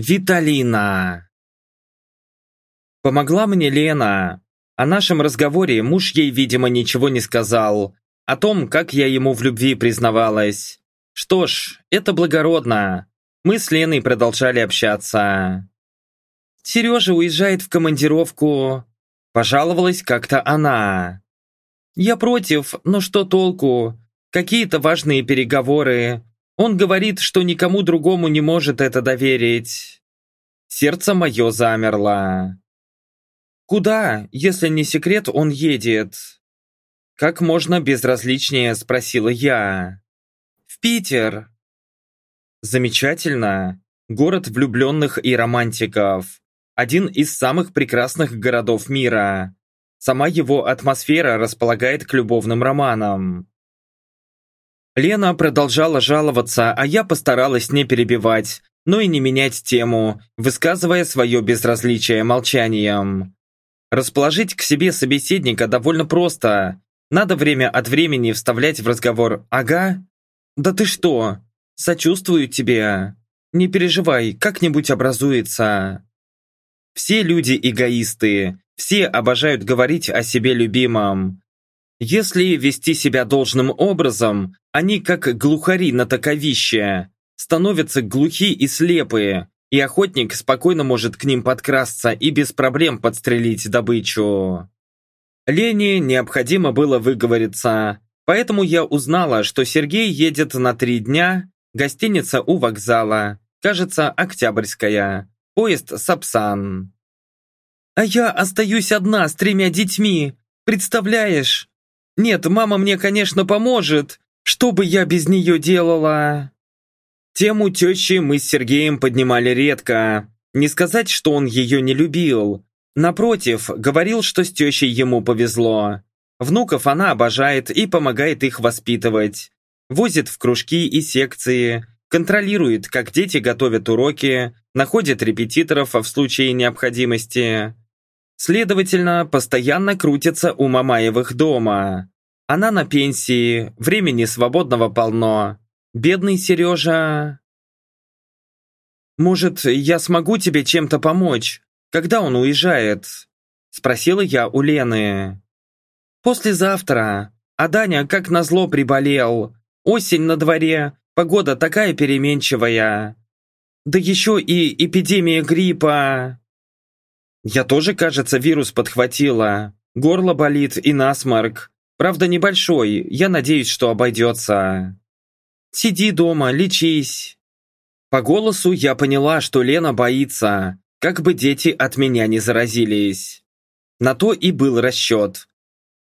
Виталина. Помогла мне Лена. О нашем разговоре муж ей, видимо, ничего не сказал. О том, как я ему в любви признавалась. Что ж, это благородно. Мы с Леной продолжали общаться. Сережа уезжает в командировку. Пожаловалась как-то она. Я против, но что толку? Какие-то важные переговоры. Он говорит, что никому другому не может это доверить. Сердце мое замерло. Куда, если не секрет, он едет? Как можно безразличнее, спросила я. В Питер. Замечательно. Город влюбленных и романтиков. Один из самых прекрасных городов мира. Сама его атмосфера располагает к любовным романам. Лена продолжала жаловаться, а я постаралась не перебивать, но и не менять тему, высказывая свое безразличие молчанием. Расположить к себе собеседника довольно просто. Надо время от времени вставлять в разговор «Ага? Да ты что? Сочувствую тебе. Не переживай, как-нибудь образуется». Все люди эгоисты, все обожают говорить о себе любимом. Если вести себя должным образом, они, как глухари на таковище, становятся глухи и слепые, и охотник спокойно может к ним подкрасться и без проблем подстрелить добычу. Лене необходимо было выговориться, поэтому я узнала, что Сергей едет на три дня, гостиница у вокзала, кажется, Октябрьская, поезд Сапсан. «А я остаюсь одна с тремя детьми, представляешь?» Нет, мама мне, конечно, поможет. Что бы я без нее делала? Тему тещи мы с Сергеем поднимали редко. Не сказать, что он ее не любил. Напротив, говорил, что с тещей ему повезло. Внуков она обожает и помогает их воспитывать. Возит в кружки и секции, контролирует, как дети готовят уроки, находит репетиторов в случае необходимости. Следовательно, постоянно крутится у Мамаевых дома. Она на пенсии, времени свободного полно. Бедный Сережа... «Может, я смогу тебе чем-то помочь? Когда он уезжает?» Спросила я у Лены. «Послезавтра. А Даня как назло приболел. Осень на дворе, погода такая переменчивая. Да еще и эпидемия гриппа. Я тоже, кажется, вирус подхватила. Горло болит и насморк. Правда, небольшой, я надеюсь, что обойдется. Сиди дома, лечись. По голосу я поняла, что Лена боится, как бы дети от меня не заразились. На то и был расчет.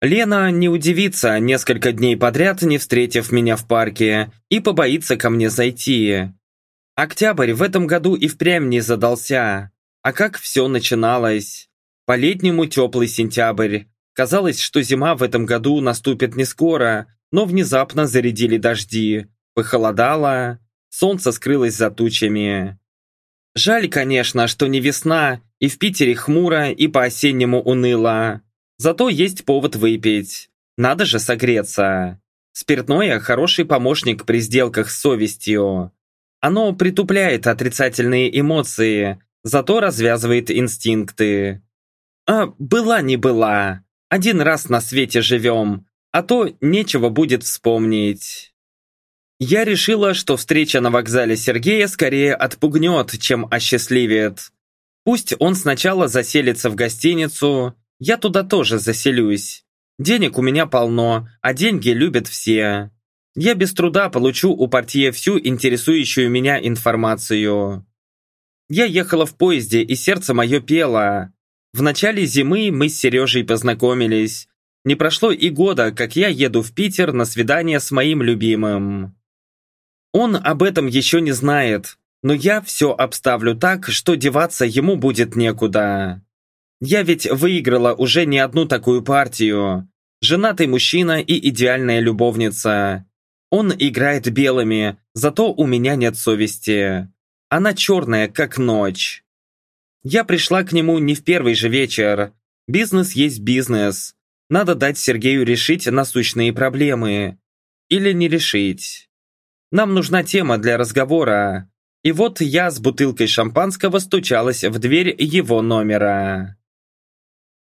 Лена не удивится, несколько дней подряд не встретив меня в парке, и побоится ко мне зайти. Октябрь в этом году и впрямь не задался. А как все начиналось? По-летнему теплый сентябрь. Казалось, что зима в этом году наступит не скоро, но внезапно зарядили дожди. Похолодало, солнце скрылось за тучами. Жаль, конечно, что не весна, и в Питере хмуро, и по-осеннему уныло. Зато есть повод выпить. Надо же согреться. Спиртное – хороший помощник при сделках с совестью. Оно притупляет отрицательные эмоции, зато развязывает инстинкты. А была не была. Один раз на свете живем, а то нечего будет вспомнить. Я решила, что встреча на вокзале Сергея скорее отпугнет, чем осчастливит. Пусть он сначала заселится в гостиницу, я туда тоже заселюсь. Денег у меня полно, а деньги любят все. Я без труда получу у портье всю интересующую меня информацию. Я ехала в поезде, и сердце мое пело. В начале зимы мы с Сережей познакомились. Не прошло и года, как я еду в Питер на свидание с моим любимым. Он об этом еще не знает, но я все обставлю так, что деваться ему будет некуда. Я ведь выиграла уже не одну такую партию. Женатый мужчина и идеальная любовница. Он играет белыми, зато у меня нет совести. Она черная, как ночь. Я пришла к нему не в первый же вечер. Бизнес есть бизнес. Надо дать Сергею решить насущные проблемы. Или не решить. Нам нужна тема для разговора. И вот я с бутылкой шампанского стучалась в дверь его номера.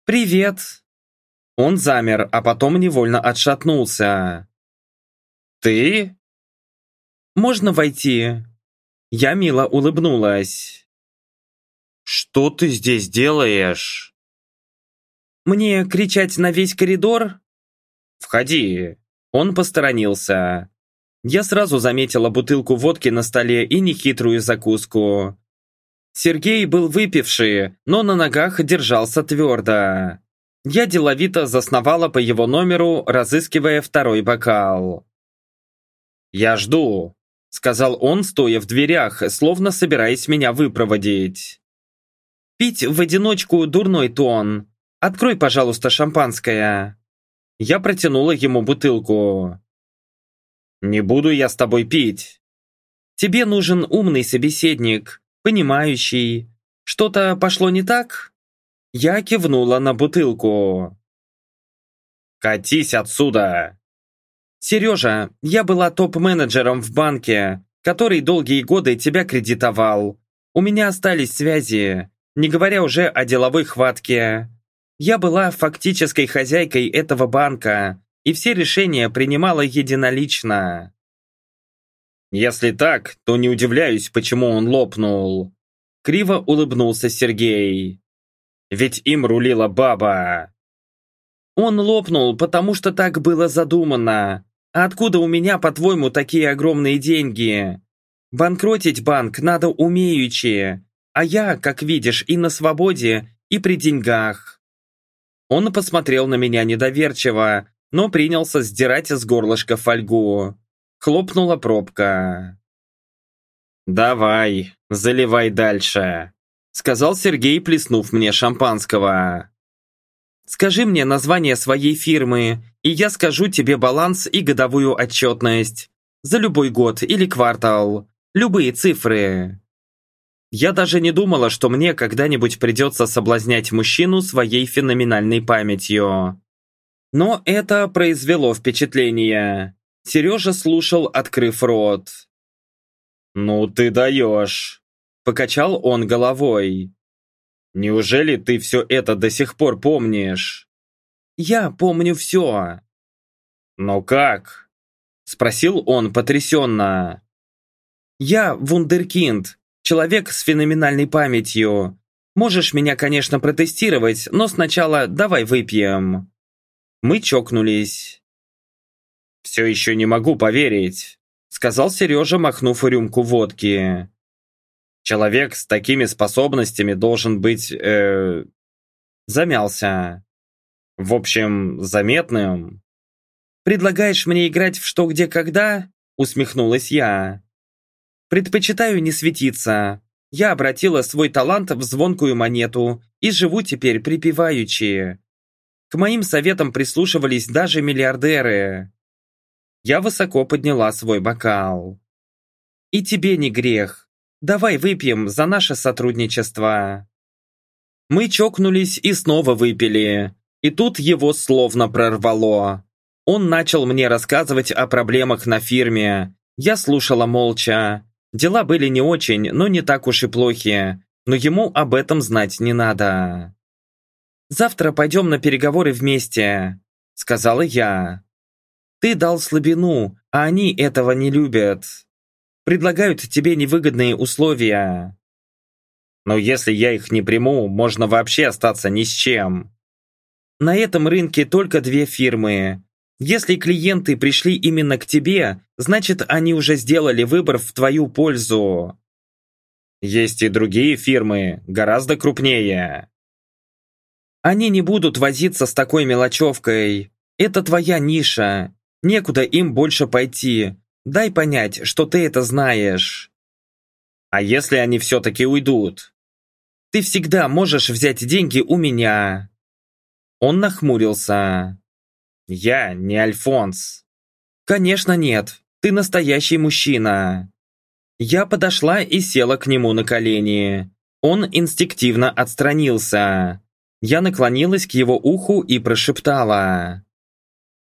«Привет!» Он замер, а потом невольно отшатнулся. «Ты?» «Можно войти?» Я мило улыбнулась. «Что ты здесь делаешь?» «Мне кричать на весь коридор?» «Входи!» Он посторонился. Я сразу заметила бутылку водки на столе и нехитрую закуску. Сергей был выпивший, но на ногах держался твердо. Я деловито засновала по его номеру, разыскивая второй бокал. «Я жду», — сказал он, стоя в дверях, словно собираясь меня выпроводить. «Пить в одиночку дурной тон. Открой, пожалуйста, шампанское». Я протянула ему бутылку. «Не буду я с тобой пить». «Тебе нужен умный собеседник, понимающий. Что-то пошло не так?» Я кивнула на бутылку. «Катись отсюда!» «Сережа, я была топ-менеджером в банке, который долгие годы тебя кредитовал. У меня остались связи, не говоря уже о деловой хватке. Я была фактической хозяйкой этого банка, и все решения принимала единолично. Если так, то не удивляюсь, почему он лопнул. Криво улыбнулся Сергей. Ведь им рулила баба. Он лопнул, потому что так было задумано. А откуда у меня, по-твоему, такие огромные деньги? Банкротить банк надо умеючи, а я, как видишь, и на свободе, и при деньгах. Он посмотрел на меня недоверчиво, но принялся сдирать с горлышка фольгу. Хлопнула пробка. «Давай, заливай дальше», — сказал Сергей, плеснув мне шампанского. «Скажи мне название своей фирмы, и я скажу тебе баланс и годовую отчетность. За любой год или квартал. Любые цифры». Я даже не думала, что мне когда-нибудь придется соблазнять мужчину своей феноменальной памятью. Но это произвело впечатление. Сережа слушал, открыв рот. «Ну ты даешь!» – покачал он головой. «Неужели ты все это до сих пор помнишь?» «Я помню все». «Но как?» – спросил он потрясенно. «Я вундеркинд, Человек с феноменальной памятью. Можешь меня, конечно, протестировать, но сначала давай выпьем». Мы чокнулись. «Все еще не могу поверить», — сказал Сережа, махнув рюмку водки. «Человек с такими способностями должен быть... Э, замялся. В общем, заметным». «Предлагаешь мне играть в «Что, где, когда»?» — усмехнулась я. Предпочитаю не светиться. Я обратила свой талант в звонкую монету и живу теперь припеваючи. К моим советам прислушивались даже миллиардеры. Я высоко подняла свой бокал. И тебе не грех. Давай выпьем за наше сотрудничество. Мы чокнулись и снова выпили. И тут его словно прорвало. Он начал мне рассказывать о проблемах на фирме. Я слушала молча. Дела были не очень, но не так уж и плохие, но ему об этом знать не надо. «Завтра пойдем на переговоры вместе», — сказала я. «Ты дал слабину, а они этого не любят. Предлагают тебе невыгодные условия». «Но если я их не приму, можно вообще остаться ни с чем». «На этом рынке только две фирмы. Если клиенты пришли именно к тебе, значит они уже сделали выбор в твою пользу. Есть и другие фирмы, гораздо крупнее. Они не будут возиться с такой мелочевкой. Это твоя ниша. Некуда им больше пойти. Дай понять, что ты это знаешь. А если они все-таки уйдут? Ты всегда можешь взять деньги у меня. Он нахмурился. Я не Альфонс. Конечно нет, ты настоящий мужчина. Я подошла и села к нему на колени. Он инстинктивно отстранился. Я наклонилась к его уху и прошептала.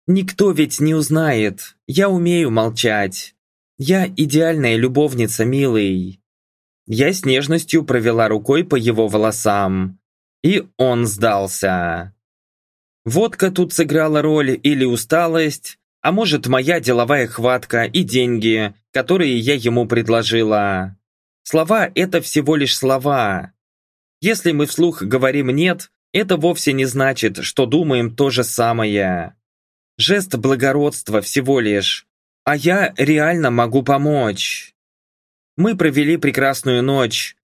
«Никто ведь не узнает. Я умею молчать. Я идеальная любовница, милый. Я с нежностью провела рукой по его волосам. И он сдался. Водка тут сыграла роль или усталость, а может моя деловая хватка и деньги, которые я ему предложила. Слова – это всего лишь слова. Если мы вслух говорим «нет», это вовсе не значит, что думаем то же самое. Жест благородства всего лишь. А я реально могу помочь. Мы провели прекрасную ночь.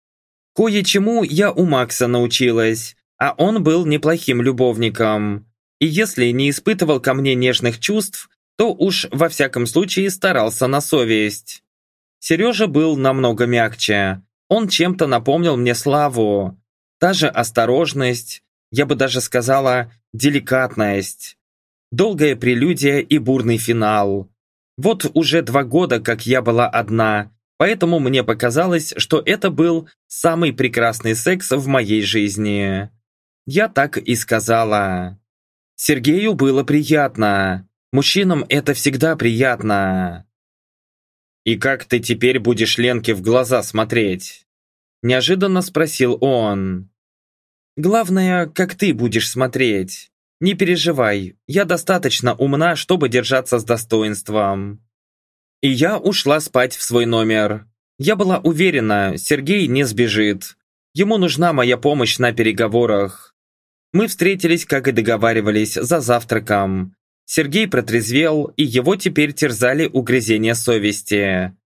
Кое-чему я у Макса научилась, а он был неплохим любовником. И если не испытывал ко мне нежных чувств, то уж во всяком случае старался на совесть. Сережа был намного мягче. Он чем-то напомнил мне Славу. Та же осторожность, я бы даже сказала, деликатность. Долгая прелюдия и бурный финал. Вот уже два года, как я была одна, поэтому мне показалось, что это был самый прекрасный секс в моей жизни. Я так и сказала. Сергею было приятно. Мужчинам это всегда приятно. «И как ты теперь будешь Ленке в глаза смотреть?» Неожиданно спросил он. «Главное, как ты будешь смотреть. Не переживай, я достаточно умна, чтобы держаться с достоинством». И я ушла спать в свой номер. Я была уверена, Сергей не сбежит. Ему нужна моя помощь на переговорах. Мы встретились, как и договаривались, за завтраком. Сергей протрезвел, и его теперь терзали угрызения совести.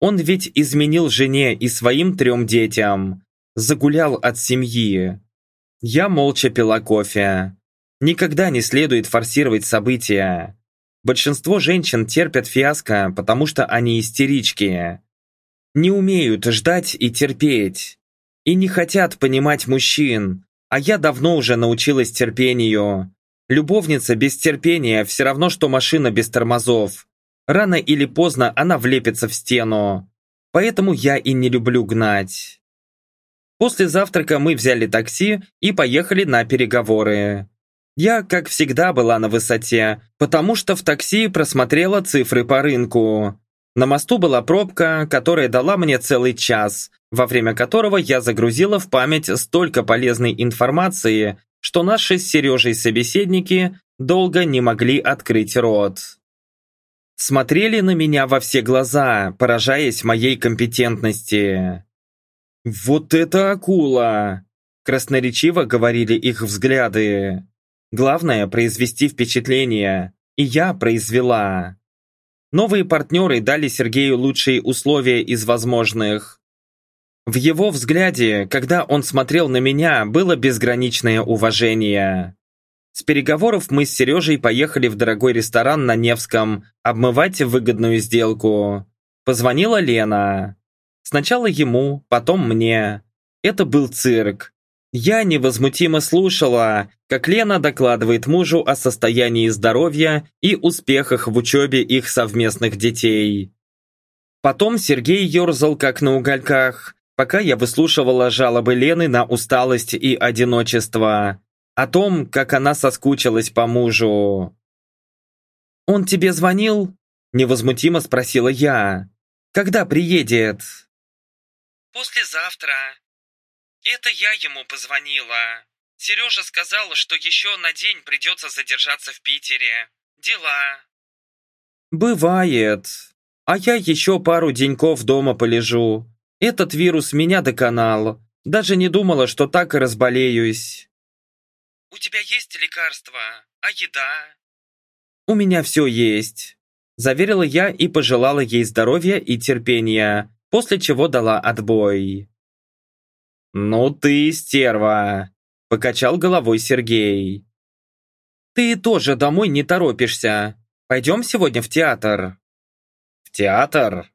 Он ведь изменил жене и своим трем детям. Загулял от семьи. Я молча пила кофе. Никогда не следует форсировать события. Большинство женщин терпят фиаско, потому что они истерички. Не умеют ждать и терпеть. И не хотят понимать мужчин. А я давно уже научилась терпению. Любовница без терпения все равно, что машина без тормозов. Рано или поздно она влепится в стену. Поэтому я и не люблю гнать. После завтрака мы взяли такси и поехали на переговоры. Я, как всегда, была на высоте, потому что в такси просмотрела цифры по рынку. На мосту была пробка, которая дала мне целый час, во время которого я загрузила в память столько полезной информации, что наши с Сережей собеседники долго не могли открыть рот. Смотрели на меня во все глаза, поражаясь моей компетентности. «Вот это акула!» Красноречиво говорили их взгляды. Главное – произвести впечатление. И я произвела. Новые партнеры дали Сергею лучшие условия из возможных. В его взгляде, когда он смотрел на меня, было безграничное уважение. С переговоров мы с Сережей поехали в дорогой ресторан на Невском обмывать выгодную сделку. Позвонила Лена. Сначала ему, потом мне. Это был цирк. Я невозмутимо слушала, как Лена докладывает мужу о состоянии здоровья и успехах в учебе их совместных детей. Потом Сергей ерзал как на угольках, пока я выслушивала жалобы Лены на усталость и одиночество, о том, как она соскучилась по мужу. «Он тебе звонил?» – невозмутимо спросила я. «Когда приедет?» «Послезавтра. Это я ему позвонила. Сережа сказал, что еще на день придется задержаться в Питере. Дела». «Бывает. А я еще пару деньков дома полежу. Этот вирус меня доконал. Даже не думала, что так и разболеюсь. У тебя есть лекарства? А еда? У меня все есть. Заверила я и пожелала ей здоровья и терпения, после чего дала отбой. «Ну ты стерва!» – покачал головой Сергей. «Ты тоже домой не торопишься. Пойдем сегодня в театр». «В театр?»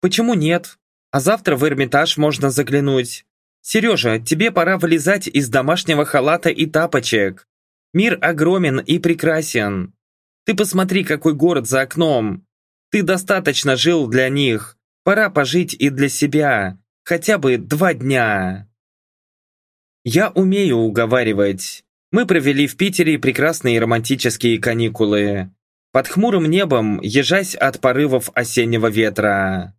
«Почему нет? А завтра в Эрмитаж можно заглянуть. Сережа, тебе пора вылезать из домашнего халата и тапочек. Мир огромен и прекрасен. Ты посмотри, какой город за окном. Ты достаточно жил для них. Пора пожить и для себя. Хотя бы два дня. Я умею уговаривать. Мы провели в Питере прекрасные романтические каникулы. Под хмурым небом, ежась от порывов осеннего ветра.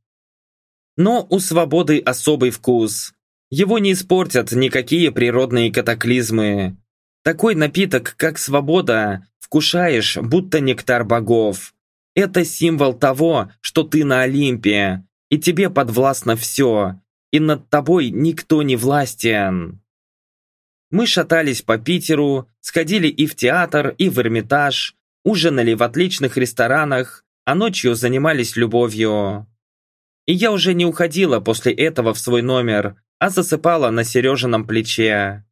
Но у свободы особый вкус. Его не испортят никакие природные катаклизмы. Такой напиток, как свобода, вкушаешь, будто нектар богов. Это символ того, что ты на Олимпе, и тебе подвластно все, и над тобой никто не властен. Мы шатались по Питеру, сходили и в театр, и в Эрмитаж, ужинали в отличных ресторанах, а ночью занимались любовью. И я уже не уходила после этого в свой номер, а засыпала на Сережином плече.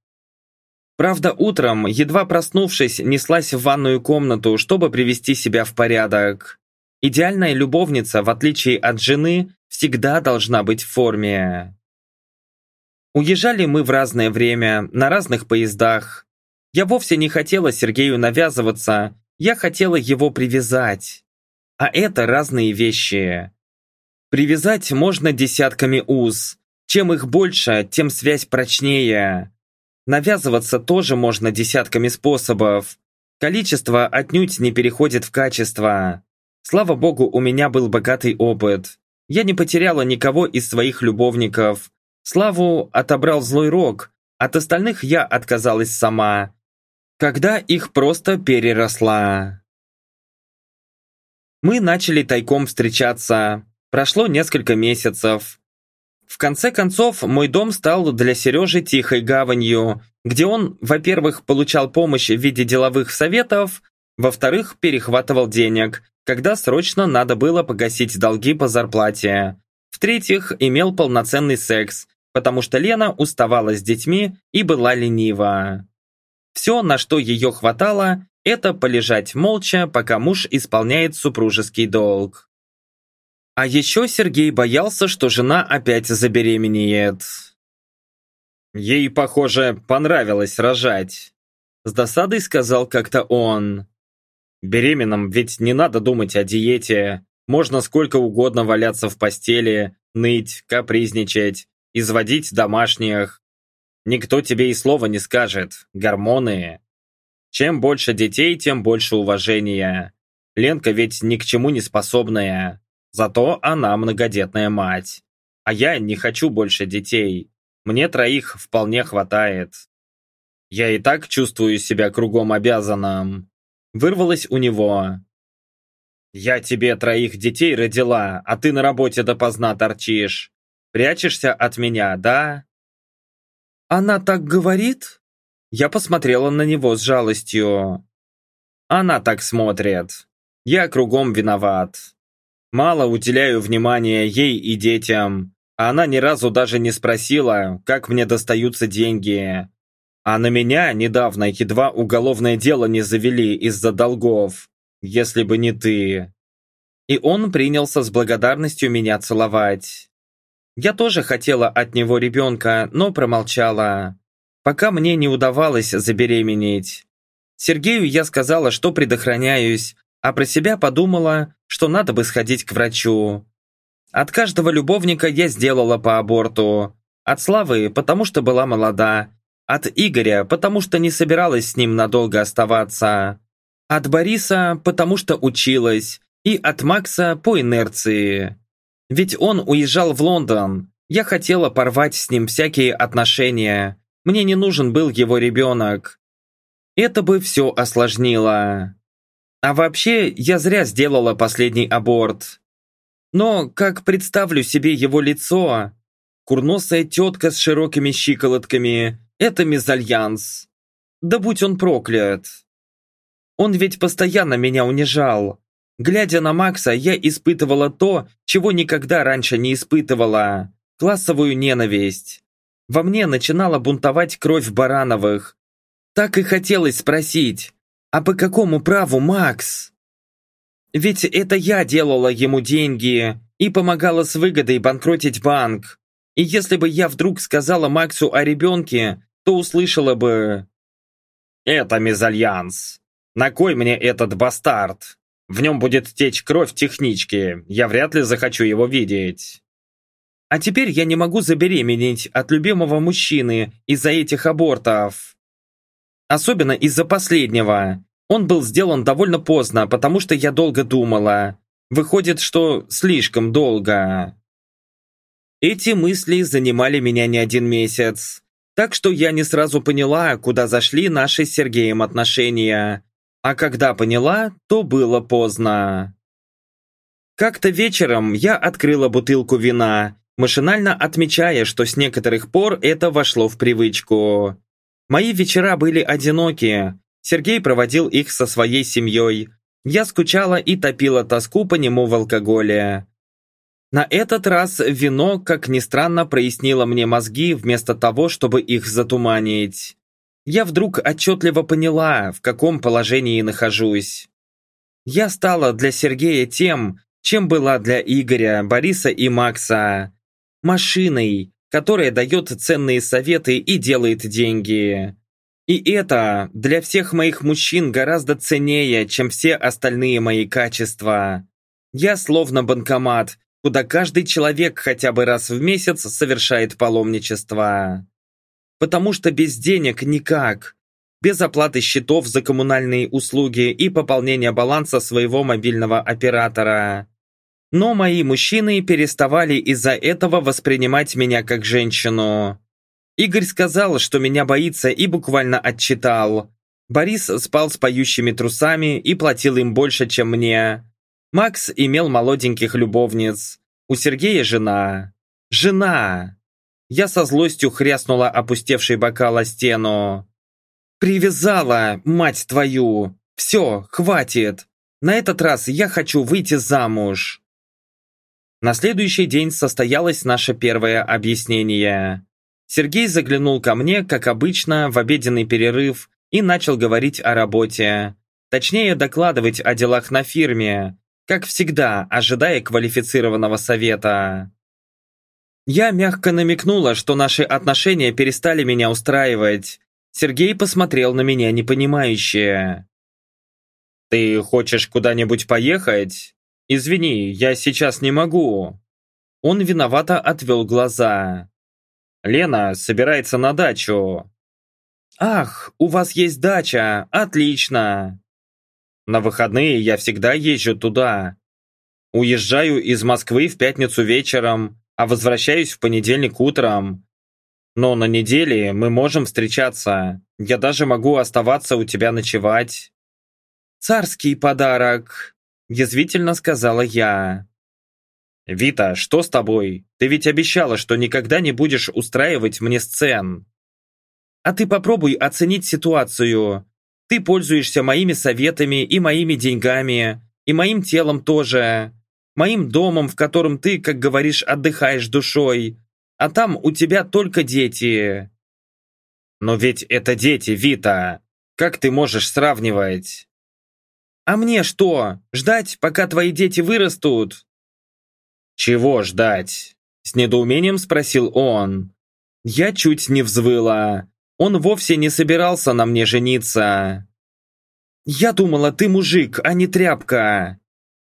Правда, утром, едва проснувшись, неслась в ванную комнату, чтобы привести себя в порядок. Идеальная любовница, в отличие от жены, всегда должна быть в форме. Уезжали мы в разное время, на разных поездах. Я вовсе не хотела Сергею навязываться, я хотела его привязать. А это разные вещи. Привязать можно десятками уз. Чем их больше, тем связь прочнее. Навязываться тоже можно десятками способов. Количество отнюдь не переходит в качество. Слава богу, у меня был богатый опыт. Я не потеряла никого из своих любовников. Славу отобрал злой рок, от остальных я отказалась сама. Когда их просто переросла. Мы начали тайком встречаться. Прошло несколько месяцев. В конце концов, мой дом стал для Сережи тихой гаванью, где он, во-первых, получал помощь в виде деловых советов, во-вторых, перехватывал денег, когда срочно надо было погасить долги по зарплате. В-третьих, имел полноценный секс, потому что Лена уставала с детьми и была ленива. Все, на что ее хватало, это полежать молча, пока муж исполняет супружеский долг. А еще Сергей боялся, что жена опять забеременеет. Ей, похоже, понравилось рожать. С досадой сказал как-то он. Беременным ведь не надо думать о диете. Можно сколько угодно валяться в постели, ныть, капризничать, изводить домашних. Никто тебе и слова не скажет. Гормоны. Чем больше детей, тем больше уважения. Ленка ведь ни к чему не способная. Зато она многодетная мать. А я не хочу больше детей. Мне троих вполне хватает. Я и так чувствую себя кругом обязанным. Вырвалось у него. Я тебе троих детей родила, а ты на работе допоздна торчишь. Прячешься от меня, да? Она так говорит? Я посмотрела на него с жалостью. Она так смотрит. Я кругом виноват. Мало уделяю внимания ей и детям, она ни разу даже не спросила, как мне достаются деньги. А на меня недавно едва уголовное дело не завели из-за долгов, если бы не ты. И он принялся с благодарностью меня целовать. Я тоже хотела от него ребенка, но промолчала, пока мне не удавалось забеременеть. Сергею я сказала, что предохраняюсь, а про себя подумала, что надо бы сходить к врачу. От каждого любовника я сделала по аборту. От Славы, потому что была молода. От Игоря, потому что не собиралась с ним надолго оставаться. От Бориса, потому что училась. И от Макса по инерции. Ведь он уезжал в Лондон. Я хотела порвать с ним всякие отношения. Мне не нужен был его ребенок. Это бы все осложнило. А вообще, я зря сделала последний аборт. Но, как представлю себе его лицо, курносая тетка с широкими щиколотками, это мезальянс. Да будь он проклят. Он ведь постоянно меня унижал. Глядя на Макса, я испытывала то, чего никогда раньше не испытывала. Классовую ненависть. Во мне начинала бунтовать кровь Барановых. Так и хотелось спросить, «А по какому праву, Макс?» «Ведь это я делала ему деньги и помогала с выгодой банкротить банк. И если бы я вдруг сказала Максу о ребенке, то услышала бы...» «Это мезальянс. На кой мне этот бастард? В нем будет течь кровь технички. Я вряд ли захочу его видеть». А теперь я не могу забеременеть от любимого мужчины из-за этих абортов. Особенно из-за последнего. Он был сделан довольно поздно, потому что я долго думала. Выходит, что слишком долго. Эти мысли занимали меня не один месяц, так что я не сразу поняла, куда зашли наши с Сергеем отношения, а когда поняла, то было поздно. Как-то вечером я открыла бутылку вина, машинально отмечая, что с некоторых пор это вошло в привычку. Мои вечера были одиноки, Сергей проводил их со своей семьей, я скучала и топила тоску по нему в алкоголе. На этот раз вино, как ни странно, прояснило мне мозги вместо того, чтобы их затуманить. Я вдруг отчетливо поняла, в каком положении нахожусь. Я стала для Сергея тем, чем была для Игоря, Бориса и Макса. Машиной, которая дает ценные советы и делает деньги. И это для всех моих мужчин гораздо ценнее, чем все остальные мои качества. Я словно банкомат, куда каждый человек хотя бы раз в месяц совершает паломничество. Потому что без денег никак. Без оплаты счетов за коммунальные услуги и пополнения баланса своего мобильного оператора. Но мои мужчины переставали из-за этого воспринимать меня как женщину. Игорь сказал, что меня боится и буквально отчитал. Борис спал с поющими трусами и платил им больше, чем мне. Макс имел молоденьких любовниц. У Сергея жена. Жена! Я со злостью хряснула опустевший бокал о стену. «Привязала, мать твою! Все, хватит! На этот раз я хочу выйти замуж!» На следующий день состоялось наше первое объяснение. Сергей заглянул ко мне, как обычно, в обеденный перерыв и начал говорить о работе. Точнее, докладывать о делах на фирме, как всегда, ожидая квалифицированного совета. Я мягко намекнула, что наши отношения перестали меня устраивать. Сергей посмотрел на меня непонимающе. «Ты хочешь куда-нибудь поехать? Извини, я сейчас не могу». Он виновато отвел глаза. Лена собирается на дачу. Ах, у вас есть дача, отлично. На выходные я всегда езжу туда. Уезжаю из Москвы в пятницу вечером, а возвращаюсь в понедельник утром. Но на неделе мы можем встречаться. Я даже могу оставаться у тебя ночевать. Царский подарок, язвительно сказала я. «Вита, что с тобой? Ты ведь обещала, что никогда не будешь устраивать мне сцен». «А ты попробуй оценить ситуацию. Ты пользуешься моими советами и моими деньгами, и моим телом тоже. Моим домом, в котором ты, как говоришь, отдыхаешь душой. А там у тебя только дети». «Но ведь это дети, Вита. Как ты можешь сравнивать?» «А мне что, ждать, пока твои дети вырастут?» «Чего ждать?» С недоумением спросил он. Я чуть не взвыла. Он вовсе не собирался на мне жениться. «Я думала, ты мужик, а не тряпка!»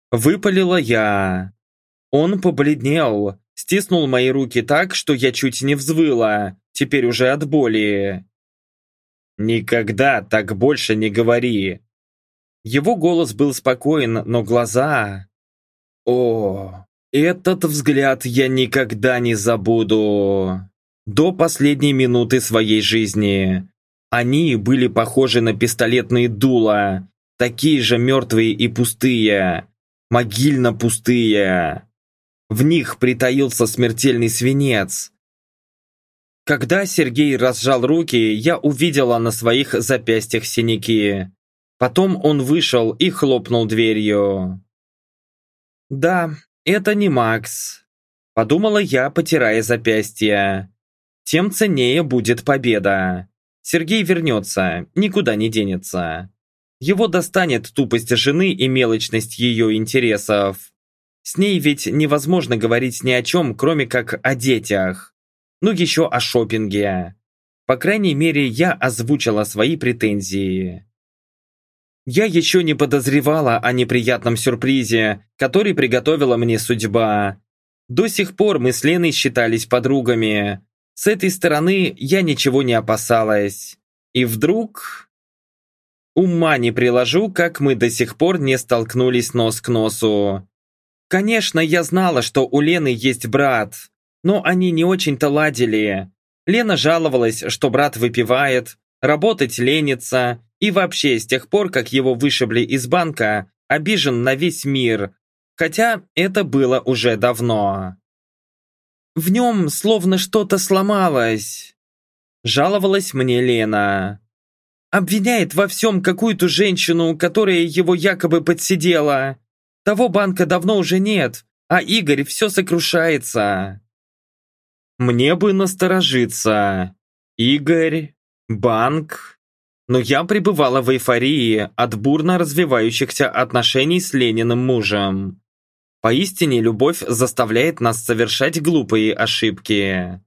Выпалила я. Он побледнел, стиснул мои руки так, что я чуть не взвыла, теперь уже от боли. «Никогда так больше не говори!» Его голос был спокоен, но глаза... О, этот взгляд я никогда не забуду. До последней минуты своей жизни. Они были похожи на пистолетные дула, такие же мертвые и пустые, могильно пустые. В них притаился смертельный свинец. Когда Сергей разжал руки, я увидела на своих запястьях синяки. Потом он вышел и хлопнул дверью. Да, «Это не Макс», – подумала я, потирая запястье. «Тем ценнее будет победа. Сергей вернется, никуда не денется. Его достанет тупость жены и мелочность ее интересов. С ней ведь невозможно говорить ни о чем, кроме как о детях. Ну еще о шопинге. По крайней мере, я озвучила свои претензии. Я еще не подозревала о неприятном сюрпризе, который приготовила мне судьба. До сих пор мы с Леной считались подругами. С этой стороны я ничего не опасалась. И вдруг... Ума не приложу, как мы до сих пор не столкнулись нос к носу. Конечно, я знала, что у Лены есть брат. но они не очень-то ладили. Лена жаловалась, что брат выпивает, работать ленится, и вообще с тех пор, как его вышибли из банка, обижен на весь мир, хотя это было уже давно. В нем словно что-то сломалось. Жаловалась мне Лена. Обвиняет во всем какую-то женщину, которая его якобы подсидела. Того банка давно уже нет, а Игорь все сокрушается. Мне бы насторожиться. Игорь, банк. Но я пребывала в эйфории от бурно развивающихся отношений с Лениным мужем. Поистине любовь заставляет нас совершать глупые ошибки.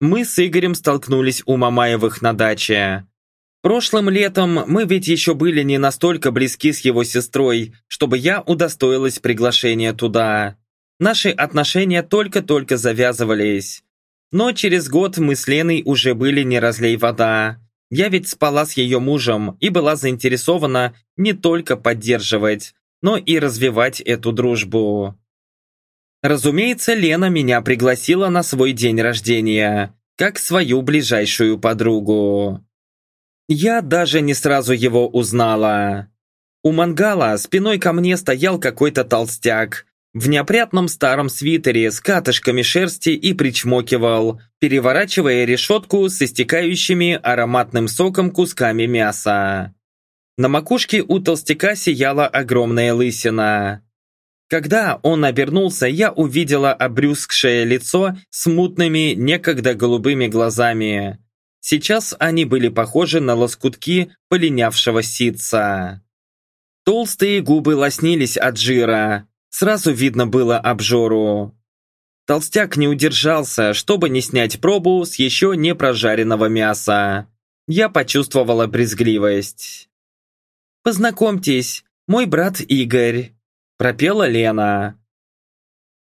Мы с Игорем столкнулись у Мамаевых на даче. Прошлым летом мы ведь еще были не настолько близки с его сестрой, чтобы я удостоилась приглашения туда. Наши отношения только-только завязывались. Но через год мы с Леной уже были не разлей вода. Я ведь спала с ее мужем и была заинтересована не только поддерживать, но и развивать эту дружбу. Разумеется, Лена меня пригласила на свой день рождения, как свою ближайшую подругу. Я даже не сразу его узнала. У мангала спиной ко мне стоял какой-то толстяк, в неопрятном старом свитере с катышками шерсти и причмокивал, переворачивая решетку с истекающими ароматным соком кусками мяса. На макушке у толстяка сияла огромная лысина. Когда он обернулся, я увидела обрюзгшее лицо с мутными, некогда голубыми глазами. Сейчас они были похожи на лоскутки полинявшего ситца. Толстые губы лоснились от жира, Сразу видно было обжору. Толстяк не удержался, чтобы не снять пробу с еще не прожаренного мяса. Я почувствовала брезгливость. «Познакомьтесь, мой брат Игорь», – пропела Лена.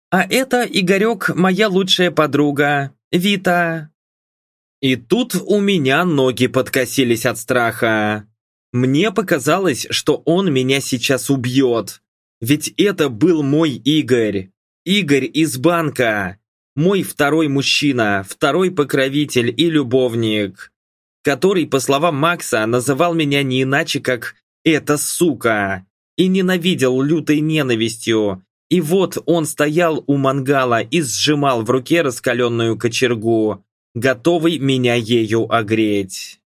«А это Игорек, моя лучшая подруга, Вита». И тут у меня ноги подкосились от страха. Мне показалось, что он меня сейчас убьет. Ведь это был мой Игорь. Игорь из банка. Мой второй мужчина, второй покровитель и любовник. Который, по словам Макса, называл меня не иначе, как «эта сука». И ненавидел лютой ненавистью. И вот он стоял у мангала и сжимал в руке раскаленную кочергу, готовый меня ею огреть.